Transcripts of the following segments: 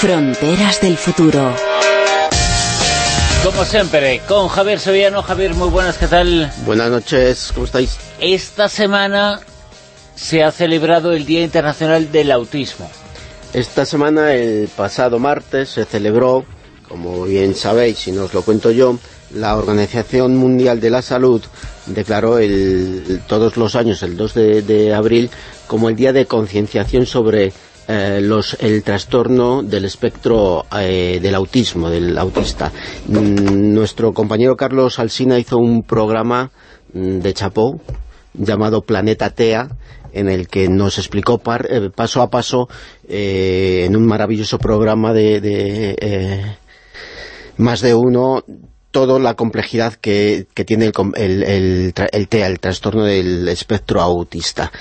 Fronteras del futuro. Como siempre, con Javier Sevillano. Javier, muy buenas, ¿qué tal? Buenas noches, ¿cómo estáis? Esta semana se ha celebrado el Día Internacional del Autismo. Esta semana, el pasado martes, se celebró, como bien sabéis, si no os lo cuento yo, la Organización Mundial de la Salud declaró el, todos los años, el 2 de, abril, como el Día de Concienciación sobre eh, los, el trastorno del espectro eh, del autismo, del autista. Mm, nuestro compañero Carlos Alsina hizo un programa mm, de Chapó llamado Planeta TEA, en el que nos explicó eh, paso a paso en un maravilloso programa de, más de uno toda la complejidad que, tiene el, el, el, TEA, el trastorno del espectro autista.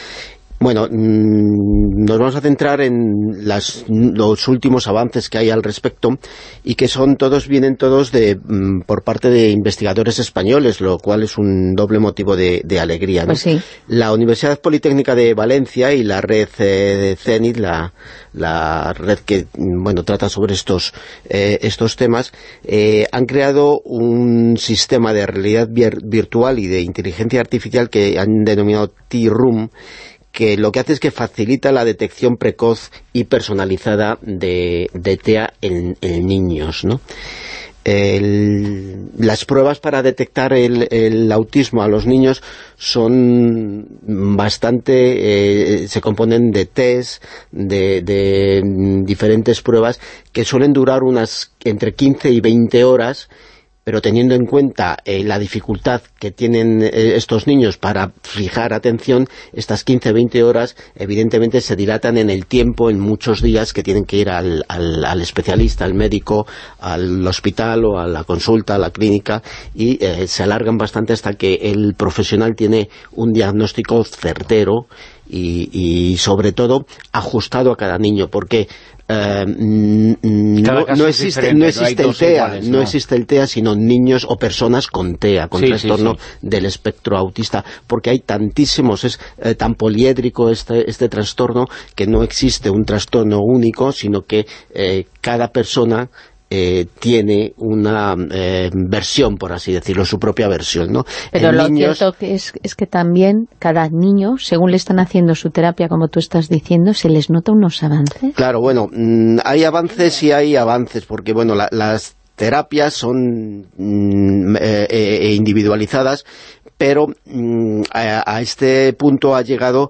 Bueno, mm, nos vamos a centrar en los últimos avances que hay al respecto y que son todos vienen todos de mm, por parte de investigadores españoles, lo cual es un doble motivo de, alegría. Pues la Universidad Politécnica de Valencia y la red eh, de CENIT, la, red que mm, bueno trata sobre estos, eh, estos temas, eh, han creado un sistema de realidad virtual y de inteligencia artificial que han denominado T-Room, que lo que hace es que facilita la detección precoz y personalizada de, TEA en, niños, ¿no? las pruebas para detectar el, autismo a los niños son bastante, eh, se componen de test, de, de, diferentes pruebas que suelen durar unas entre 15 y 20 horas pero teniendo en cuenta eh, la dificultad que tienen eh, estos niños para fijar atención, estas 15-20 horas evidentemente se dilatan en el tiempo, en muchos días que tienen que ir al, especialista, al médico, al hospital o a la consulta, a la clínica, y eh, se alargan bastante hasta que el profesional tiene un diagnóstico certero y, sobre todo ajustado a cada niño, porque eh, no, existe, no existe el TEA, ¿no? existe el TEA, sino niños o personas con TEA, con trastorno del espectro autista, porque hay tantísimos, es eh, tan poliédrico este, este trastorno que no existe un trastorno único, sino que eh, cada persona eh, tiene una eh, versión, por así decirlo, su propia versión, ¿no? Pero lo cierto es, es que también cada niño, según le están haciendo su terapia, como tú estás diciendo, se les nota unos avances. Claro, bueno, mm, hay avances y hay avances, porque, bueno, las terapias son mm, eh, individualizadas, pero mm, a, este punto ha llegado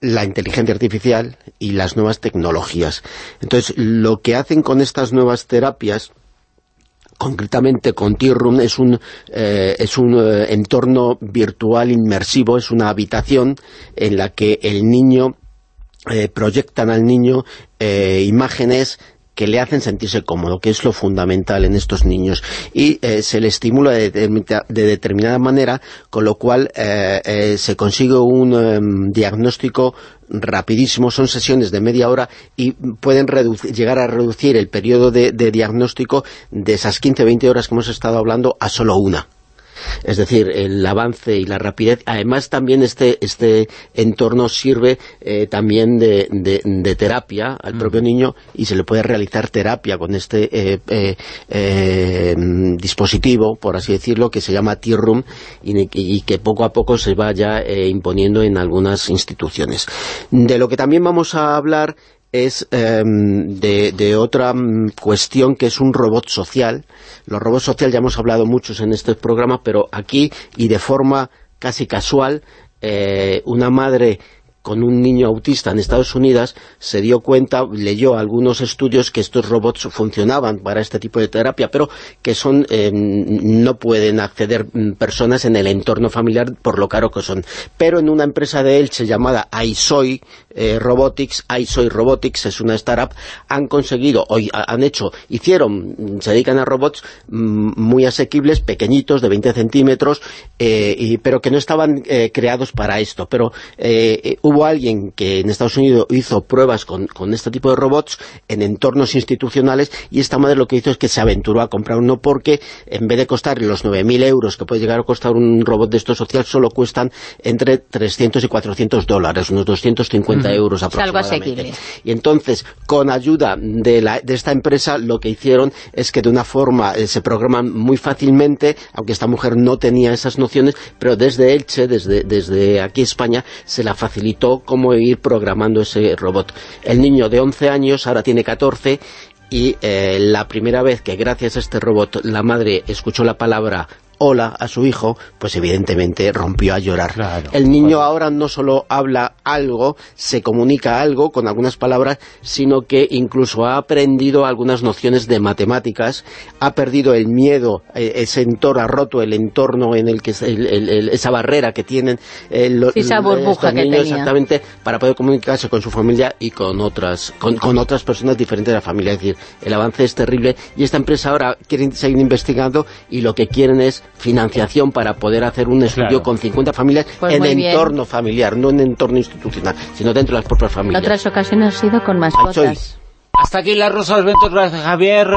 la inteligencia artificial y las nuevas tecnologías. Entonces, lo que hacen con estas nuevas terapias concretamente con T-Room es un, eh, es un eh, entorno virtual inmersivo, es una habitación en la que el niño eh, proyectan al niño imágenes que le hacen sentirse cómodo, que es lo fundamental en estos niños. Y eh, se le estimula de, determinada manera, con lo cual eh, eh, se consigue un em, diagnóstico rapidísimo, son sesiones de media hora y pueden llegar a reducir el periodo de, de diagnóstico de esas 15-20 horas que hemos estado hablando a solo una es decir, el avance y la rapidez. Además, también este, este entorno sirve eh, también de, terapia al mm. propio niño y se le puede realizar terapia con este eh, eh, dispositivo, por así decirlo, que se llama T-Room y, que poco a poco se vaya imponiendo en algunas instituciones. De lo que también vamos a hablar es em, de, otra mm, cuestión que es un robot social. Los robots sociales ya hemos hablado muchos en este programa, pero aquí y de forma casi casual, eh, una madre con un niño autista en Estados Unidos se dio cuenta, leyó algunos estudios que estos robots funcionaban para este tipo de terapia, pero que son em, no pueden acceder mm, personas en el entorno familiar por lo caro que son. Pero en una empresa de Elche llamada iSoy eh, Robotics, iSoy Robotics, es una startup, han conseguido, hoy han hecho, hicieron, mm, se dedican a robots mm, muy asequibles, pequeñitos, de 20 centímetros, eh, pero que no estaban eh, creados para esto. Pero hubo alguien que en Estados Unidos hizo pruebas con, este tipo de robots en entornos institucionales y esta madre lo que hizo es que se aventuró a comprar uno porque en vez de costar los 9.000 euros que puede llegar a costar un robot de esto social, solo cuestan entre 300 y 400 dólares, unos 250 50 euros aproximadamente. Y entonces, con ayuda de, la, de esta empresa, lo que hicieron es que de una forma eh, se programan muy fácilmente, aunque esta mujer no tenía esas nociones, pero desde Elche, desde, desde aquí España, se la cómo ir programando ese robot. El niño de 11 años ahora tiene 14 y eh, la primera vez que gracias a este robot la madre escuchó la palabra hola a su hijo, pues evidentemente rompió a llorar. el niño ahora no solo habla algo, se comunica algo con algunas palabras, sino que incluso ha aprendido algunas nociones de matemáticas, ha perdido el miedo, eh, ese entorno, ha roto el entorno en el que esa barrera que tienen eh, los, esa burbuja que niños exactamente para poder comunicarse con su familia y con otras con, con otras personas diferentes de la familia. Es decir, el avance es terrible y esta empresa ahora quiere seguir investigando y lo que quieren es financiación para poder hacer un estudio con 50 familias pues en entorno familiar, no en entorno institucional, sino dentro de las propias familias. En otras ocasiones ha sido con mascotas. Hasta aquí las rosas ventos, gracias Javier.